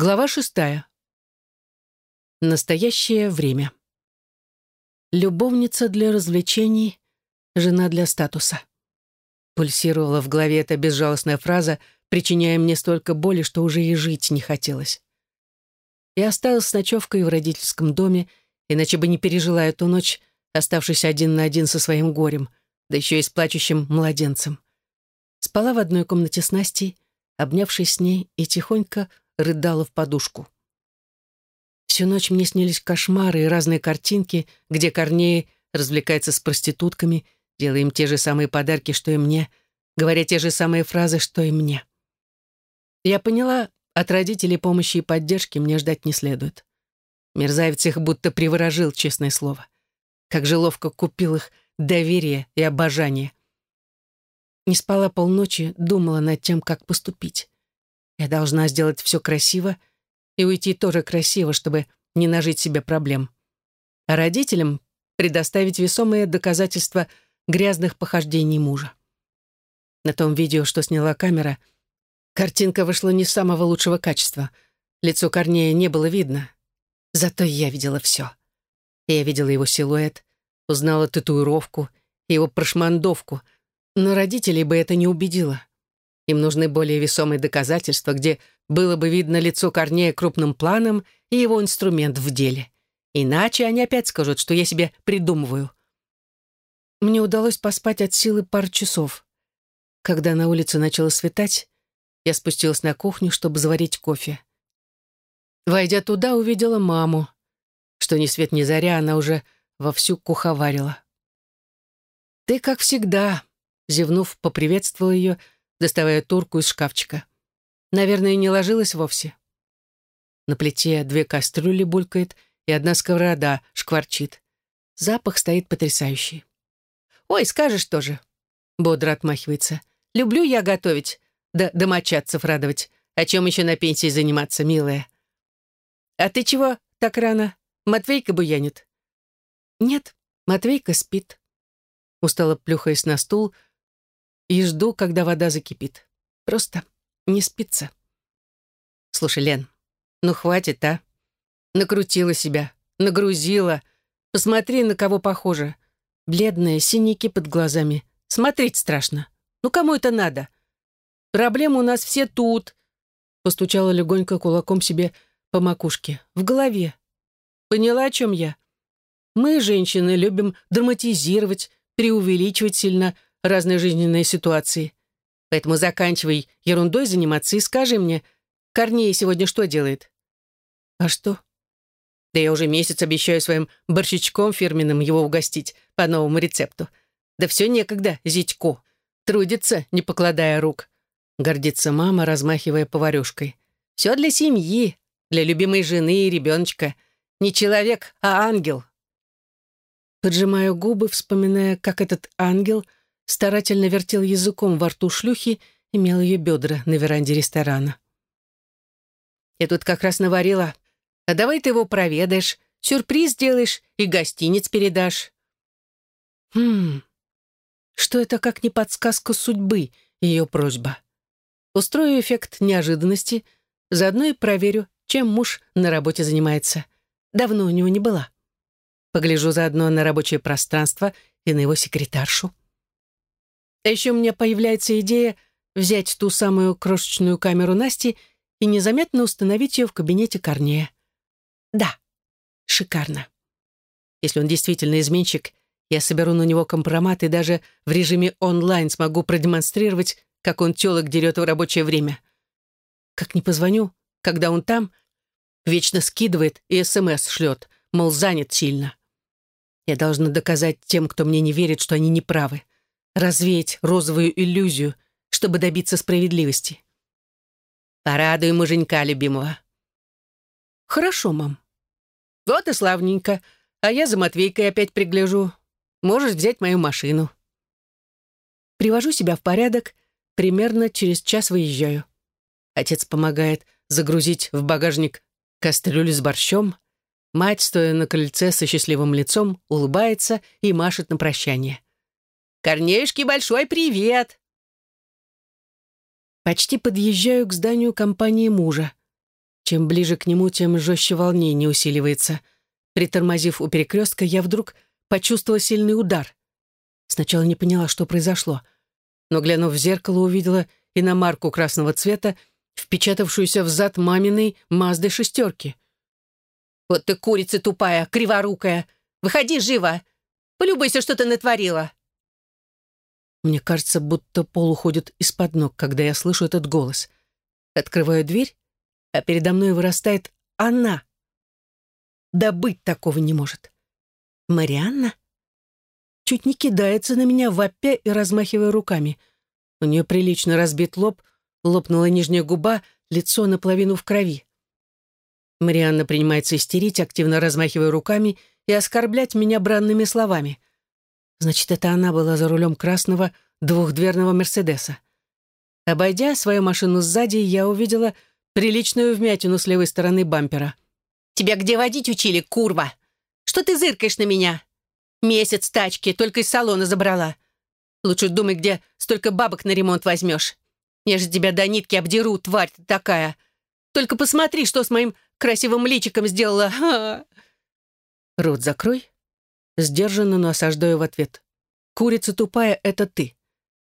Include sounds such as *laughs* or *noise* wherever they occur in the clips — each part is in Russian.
Глава шестая. Настоящее время. Любовница для развлечений, жена для статуса. Пульсировала в голове эта безжалостная фраза, причиняя мне столько боли, что уже и жить не хотелось. Я осталась с ночевкой в родительском доме, иначе бы не пережила эту ночь, оставшись один на один со своим горем, да еще и с плачущим младенцем. Спала в одной комнате с Настей, обнявшись с ней и тихонько рыдала в подушку. Всю ночь мне снились кошмары и разные картинки, где Корней развлекается с проститутками, делая им те же самые подарки, что и мне, говоря те же самые фразы, что и мне. Я поняла, от родителей помощи и поддержки мне ждать не следует. Мерзавец их будто приворожил, честное слово. Как же ловко купил их доверие и обожание. Не спала полночи, думала над тем, как поступить. Я должна сделать все красиво и уйти тоже красиво, чтобы не нажить себе проблем. А родителям предоставить весомые доказательства грязных похождений мужа. На том видео, что сняла камера, картинка вышла не самого лучшего качества. Лицо Корнея не было видно. Зато я видела все. Я видела его силуэт, узнала татуировку, его прошмандовку, но родителей бы это не убедило. Им нужны более весомые доказательства, где было бы видно лицо Корнея крупным планом и его инструмент в деле. Иначе они опять скажут, что я себе придумываю. Мне удалось поспать от силы пару часов. Когда на улице начало светать, я спустилась на кухню, чтобы заварить кофе. Войдя туда, увидела маму. Что ни свет ни заря, она уже вовсю куховарила. «Ты, как всегда», — зевнув, поприветствовала ее, — доставая турку из шкафчика. Наверное, не ложилась вовсе. На плите две кастрюли булькает, и одна сковорода шкварчит. Запах стоит потрясающий. «Ой, скажешь тоже!» Бодро отмахивается. «Люблю я готовить, да домочадцев радовать. О чем еще на пенсии заниматься, милая?» «А ты чего так рано? Матвейка буянит?» «Нет, Матвейка спит». Устало плюхаясь на стул, и жду, когда вода закипит. Просто не спится. Слушай, Лен, ну хватит, а? Накрутила себя, нагрузила. Посмотри, на кого похоже. Бледная, синяки под глазами. Смотреть страшно. Ну кому это надо? Проблемы у нас все тут. Постучала легонько кулаком себе по макушке. В голове. Поняла, о чем я? Мы, женщины, любим драматизировать, преувеличивать сильно, разные жизненные ситуации. Поэтому заканчивай ерундой заниматься и скажи мне, Корней сегодня что делает?» «А что?» «Да я уже месяц обещаю своим борщичком фирменным его угостить по новому рецепту. Да все некогда, зятько. Трудится, не покладая рук». Гордится мама, размахивая поварюшкой. «Все для семьи, для любимой жены и ребеночка. Не человек, а ангел». Поджимаю губы, вспоминая, как этот ангел — старательно вертел языком во рту шлюхи и мел ее бедра на веранде ресторана. «Я тут как раз наварила. А давай ты его проведаешь, сюрприз сделаешь и гостиниц передашь». «Хм, что это как не подсказка судьбы, ее просьба. Устрою эффект неожиданности, заодно и проверю, чем муж на работе занимается. Давно у него не была. Погляжу заодно на рабочее пространство и на его секретаршу. А еще у меня появляется идея взять ту самую крошечную камеру Насти и незаметно установить ее в кабинете Корнея. Да, шикарно. Если он действительно изменщик, я соберу на него компромат и даже в режиме онлайн смогу продемонстрировать, как он телок дерет в рабочее время. Как не позвоню, когда он там, вечно скидывает и СМС шлет, мол, занят сильно. Я должна доказать тем, кто мне не верит, что они неправы развеять розовую иллюзию, чтобы добиться справедливости. Порадуй муженька любимого. Хорошо, мам. Вот и славненько. А я за Матвейкой опять пригляжу. Можешь взять мою машину. Привожу себя в порядок, примерно через час выезжаю. Отец помогает загрузить в багажник кастрюлю с борщом. Мать, стоя на крыльце со счастливым лицом, улыбается и машет на прощание. Корнеюшке большой привет!» Почти подъезжаю к зданию компании мужа. Чем ближе к нему, тем жестче волнение усиливается. Притормозив у перекрестка, я вдруг почувствовала сильный удар. Сначала не поняла, что произошло, но, глянув в зеркало, увидела иномарку красного цвета, впечатавшуюся в зад маминой Мазды шестерки. «Вот ты курица тупая, криворукая! Выходи живо! Полюбуйся, что ты натворила!» Мне кажется, будто пол уходит из-под ног, когда я слышу этот голос. Открываю дверь, а передо мной вырастает она. Да быть такого не может. Марианна? Чуть не кидается на меня, вопя и размахивая руками. У нее прилично разбит лоб, лопнула нижняя губа, лицо наполовину в крови. Марианна принимается истерить, активно размахивая руками и оскорблять меня бранными словами. Значит, это она была за рулем красного двухдверного «Мерседеса». Обойдя свою машину сзади, я увидела приличную вмятину с левой стороны бампера. «Тебя где водить учили, курва? Что ты зыркаешь на меня? Месяц тачки, только из салона забрала. Лучше думай, где столько бабок на ремонт возьмешь. Я же тебя до нитки обдеру, тварь ты такая. Только посмотри, что с моим красивым личиком сделала. *laughs* Ха Рот закрой. Сдержанно, но осаждаю в ответ. Курица тупая — это ты.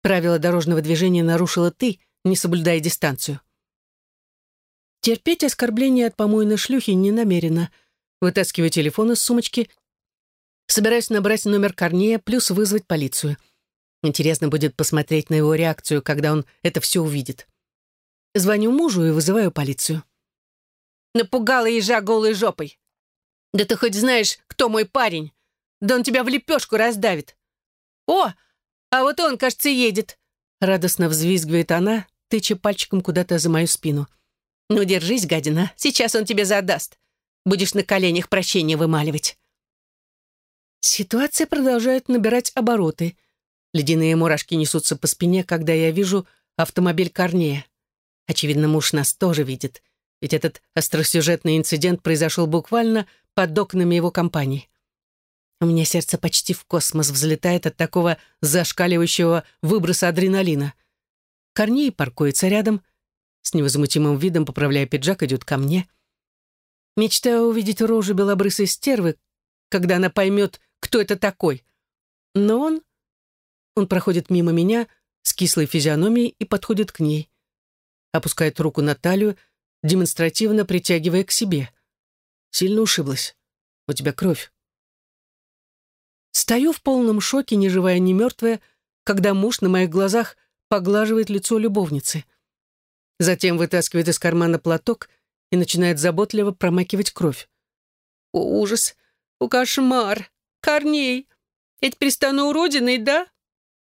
Правила дорожного движения нарушила ты, не соблюдая дистанцию. Терпеть оскорбления от помойной шлюхи не намерена. Вытаскиваю телефон из сумочки. Собираюсь набрать номер Корнея, плюс вызвать полицию. Интересно будет посмотреть на его реакцию, когда он это все увидит. Звоню мужу и вызываю полицию. Напугала ежа голой жопой. Да ты хоть знаешь, кто мой парень? Да он тебя в лепешку раздавит. О, а вот он, кажется, едет. Радостно взвизгивает она, тыча пальчиком куда-то за мою спину. Ну, держись, гадина, сейчас он тебе задаст. Будешь на коленях прощения вымаливать. Ситуация продолжает набирать обороты. Ледяные мурашки несутся по спине, когда я вижу автомобиль Корнея. Очевидно, муж нас тоже видит, ведь этот остросюжетный инцидент произошел буквально под окнами его компании. У меня сердце почти в космос взлетает от такого зашкаливающего выброса адреналина. Корней паркуется рядом, с невозмутимым видом, поправляя пиджак, идет ко мне. Мечтаю увидеть рожу белобрысой стервы, когда она поймет, кто это такой. Но он... Он проходит мимо меня с кислой физиономией и подходит к ней. Опускает руку на талию, демонстративно притягивая к себе. Сильно ушиблась. У тебя кровь. Стою в полном шоке, ни живая, ни мертвая, когда муж на моих глазах поглаживает лицо любовницы. Затем вытаскивает из кармана платок и начинает заботливо промакивать кровь. О, ужас! О, кошмар! Корней! Я теперь стану уродиной, да?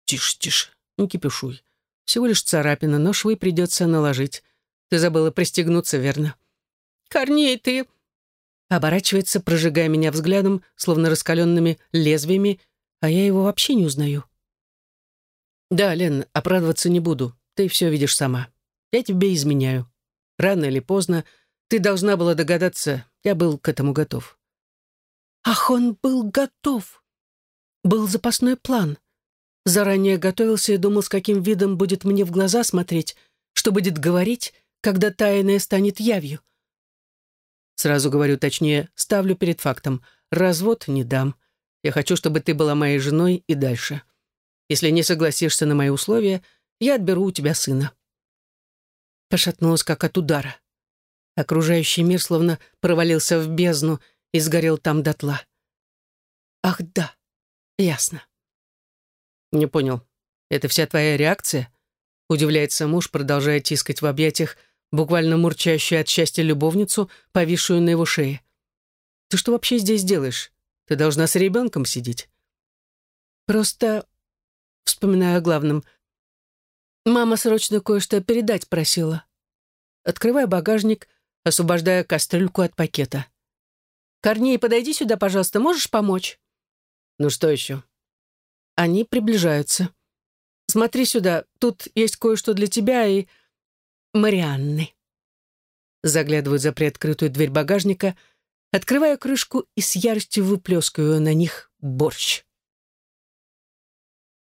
Тише, тише, не кипишуй. Всего лишь царапина, но швы придется наложить. Ты забыла пристегнуться, верно? Корней, ты... Оборачивается, прожигая меня взглядом, словно раскаленными лезвиями, а я его вообще не узнаю. «Да, Лен, оправдываться не буду. Ты все видишь сама. Я тебе изменяю. Рано или поздно ты должна была догадаться, я был к этому готов». Ах, он был готов. Был запасной план. Заранее готовился и думал, с каким видом будет мне в глаза смотреть, что будет говорить, когда тайное станет явью. Сразу говорю, точнее, ставлю перед фактом. Развод не дам. Я хочу, чтобы ты была моей женой и дальше. Если не согласишься на мои условия, я отберу у тебя сына». Пошатнулась, как от удара. Окружающий мир словно провалился в бездну и сгорел там дотла. «Ах, да, ясно». «Не понял. Это вся твоя реакция?» Удивляется муж, продолжая тискать в объятиях буквально мурчащую от счастья любовницу, повисшую на его шее. «Ты что вообще здесь делаешь? Ты должна с ребенком сидеть». «Просто...» Вспоминаю о главном. «Мама срочно кое-что передать просила». Открываю багажник, освобождая кастрюльку от пакета. «Корней, подойди сюда, пожалуйста, можешь помочь?» «Ну что еще?» Они приближаются. «Смотри сюда, тут есть кое-что для тебя и...» Марианны. Заглядываю за приоткрытую дверь багажника, открываю крышку и с яростью выплескиваю на них борщ.